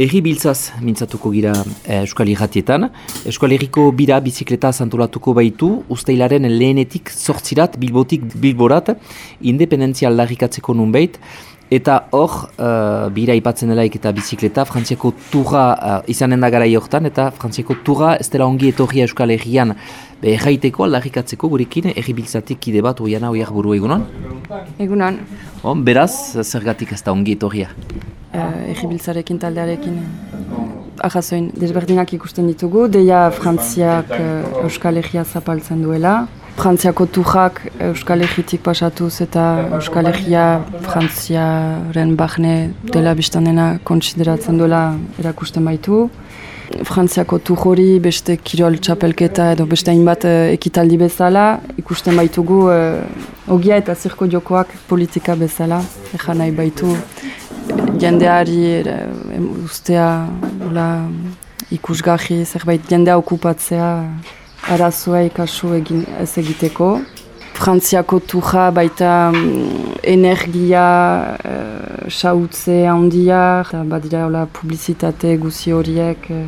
Biltzaz mintzatuko gira eh, Euskal Herratietan. Euskal Herriko bira bizikleta zantolatuko baitu, usteilaren lehenetik sortzirat, bilbotik bilborat, independentzia aldarrikatzeko nunbait. Eta hor, uh, bira ipatzen delaik eta bizikleta, frantziako turra uh, izanen da gara jortan, eta frantziako turra ez dela ongi etorria Euskal Herrian erraiteko aldarrikatzeko gurekin, erri biltzatik kide bat oiana oiak buru egunon? Egunon. On, beraz, zergatik ez da ongi etorria? Uh, egibiltzarekin taldearekin ahazoin desberdinak ikusten ditugu, deia Frantziak uh, Euskal Herria zapaltzen duela. Frantziako tujak Euskal Herritik pasatuz eta Euskal Herria Frantziaren bahne dela biztanena konsideratzen duela erakusten baitu. Frantziako tujori beste kirol txapelketa edo beste hainbat ekitaldi bezala ikusten baitugu uh, ogia eta zirko jokoak politika bezala, ejan nahi baitu jendeari ere, ustea ula, ikusgahi zerbait jendea okupatzea arazoa ikasu egin ez egiteko. Frantziako tuja baita mm, energia uh, sautze handia, badira hola, publizitate guzi horiek uh,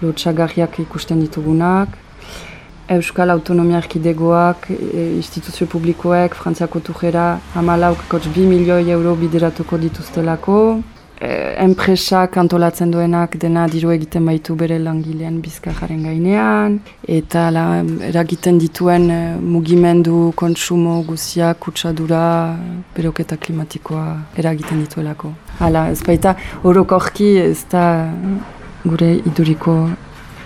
lotxagarriak ikusten ditugunak. Euskal Autonomia Erkidegoak, e, instituzio publikoek, Frantziako tujera, hamalauk kotx bi milioi euro bideratuko dituztelako. E, enpresak antolatzen duenak dena diru egiten baitu bere langilean bizkajaren gainean. Eta la, eragiten dituen e, mugimendu, kontsumo, guzia, kutsadura, beroketa klimatikoa eragiten dituelako. Hala, ez baita, orokorki ez da gure iduriko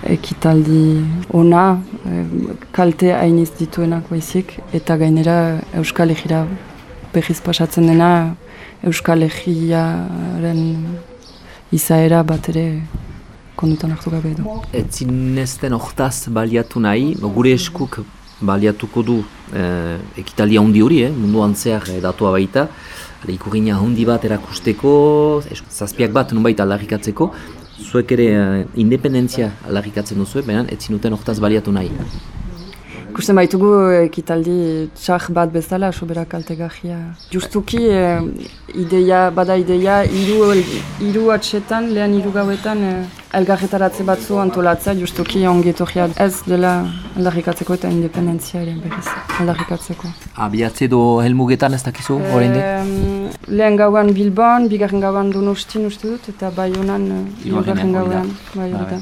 ekitaldi ona, e, kalte hainiz dituenak baizik, eta gainera Euskal Egira behiz pasatzen dena Euskal Egiaren izaera bat ere kondutan hartu gabe edo. Ez zinezten hortaz baliatu nahi, gure eskuk baliatuko du e, ekitaldia hundi hori, eh, munduan zehar e, datua baita, ikurina hundi bat erakusteko, zazpiak bat nunbait aldarrikatzeko, zuek ere uh, independentzia aldarrikatzen duzu, baina ez zinuten hortaz baliatu nahi. Ikusten baitugu ekitaldi txar bat bezala, sobera kaltegahia. Justuki eh, ideia, bada ideia, iru, iru atxetan, lehen iru gauetan, eh, elgarretaratze batzu antolatzea, justuki ongetorria ez dela aldarrikatzeko eta independentzia ere berriz aldarrikatzeko. Abiatze do helmugetan ez dakizu horrein e, Lehen gauan Bilbon, bigarren gauan Donostin uste dut, eta bai honan bigarren gauan. Bai, bai.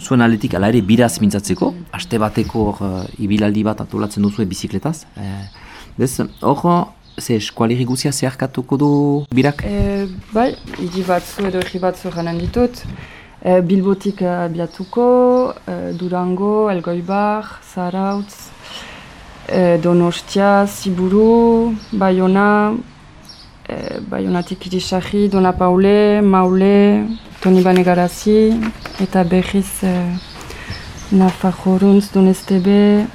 Zuen aletik, ala ere, biraz mintzatzeko, aste bateko uh, ibilaldi bat atolatzen duzu bizikletaz. E, hor, ze eskualeri guzia zeharkatuko du birak? E, bai, hiri batzu edo egi batzu ditut. E, Bilbotik abiatuko, e, Durango, Elgoibar, Zarautz, e, Donostia, Ziburu, Bayona, e, Bayonatik irisahi, Dona Paule, Maule, Toni Banegarazi, eta behiz e, Nafajoruntz, Donestebe,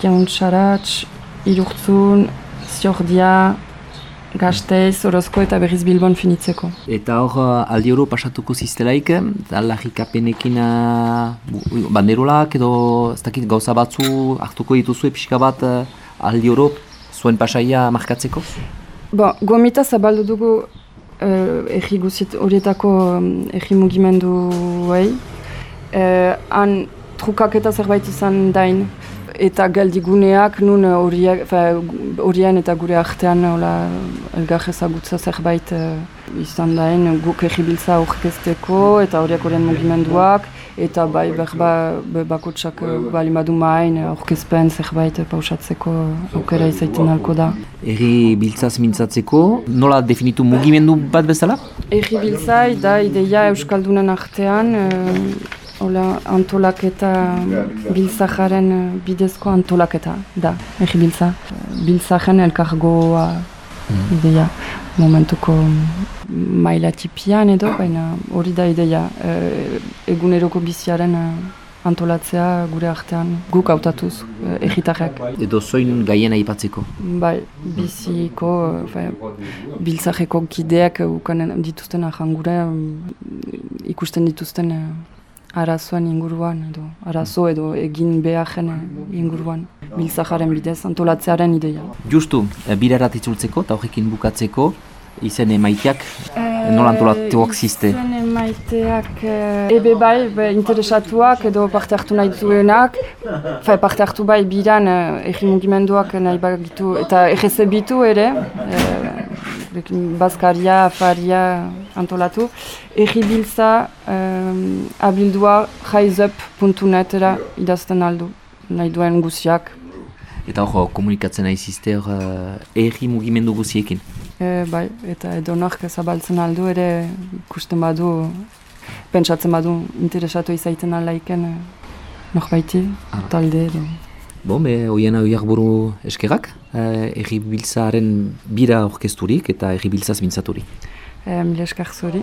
Jauntxaratz, Irurtzun, Ziordia, Gasteiz, Orozko eta berriz Bilbon finitzeko. Eta hor uh, aldi oro pasatuko ziztelaik, alajik apenekin uh, banderolak edo ez dakit gauza batzu hartuko dituzue pixka bat uh, aldi oro zuen pasaia markatzeko? Bo, gomita zabaldu dugu uh, egi guzit horietako um, egi mugimendu uh, han trukak eta zerbait izan dain eta galdiguneak nun horien eta gure artean elgar ezagutza zerbait uh, izan daen guk egibiltza aurkezteko eta horiak horien mugimenduak eta bai berba bakotsak uh, bali madu main aurkezpen zerbait pausatzeko aukera izaiten halko da. Eri biltzaz mintzatzeko, nola definitu mugimendu bat bezala? Eri biltzai da ideia Euskaldunen artean Ola, antolaketa biltzajaren eh, bidezko antolaketa da, egi biltza. Biltzajen elkargoa mm. ideia momentuko maila tipian edo, baina hori da ideia e, eguneroko biziaren eh, antolatzea gure artean guk hautatuz egitarrak. Edo zoin gaien aipatzeko? Bai, biziko, e, biltzajeko kideak ukanen dituzten ahangure ikusten dituzten arazoen inguruan edo arazo edo egin beharen inguruan biltzajaren bidez antolatzearen ideia. Justu, e, birarat itzultzeko eta horrekin bukatzeko izen emaiteak? E, nola antolatuak ziste? Izen emaiteak eh, ebe bai, be, interesatuak edo parte hartu nahi duenak, fa, parte hartu bai bidan eh, egi mugimenduak nahi bagitu, eta egeze bitu ere, eh, Baskaria, Afaria antolatu, egi biltza eh, abildua jaizup.netera idazten aldu, nahi duen guziak. Eta hor, komunikatzen nahi ziste hor uh, egi mugimendu guziekin? E, bai, eta edo nork zabaltzen aldu ere ikusten badu, pentsatzen badu interesatu izaiten alaiken e, norbaiti, Ah. talde edo. Bon, be, oiena oiak buru eskerrak, uh, egi biltzaren bira orkesturik eta egi biltzaz mintzaturik. E, mila esker zuri.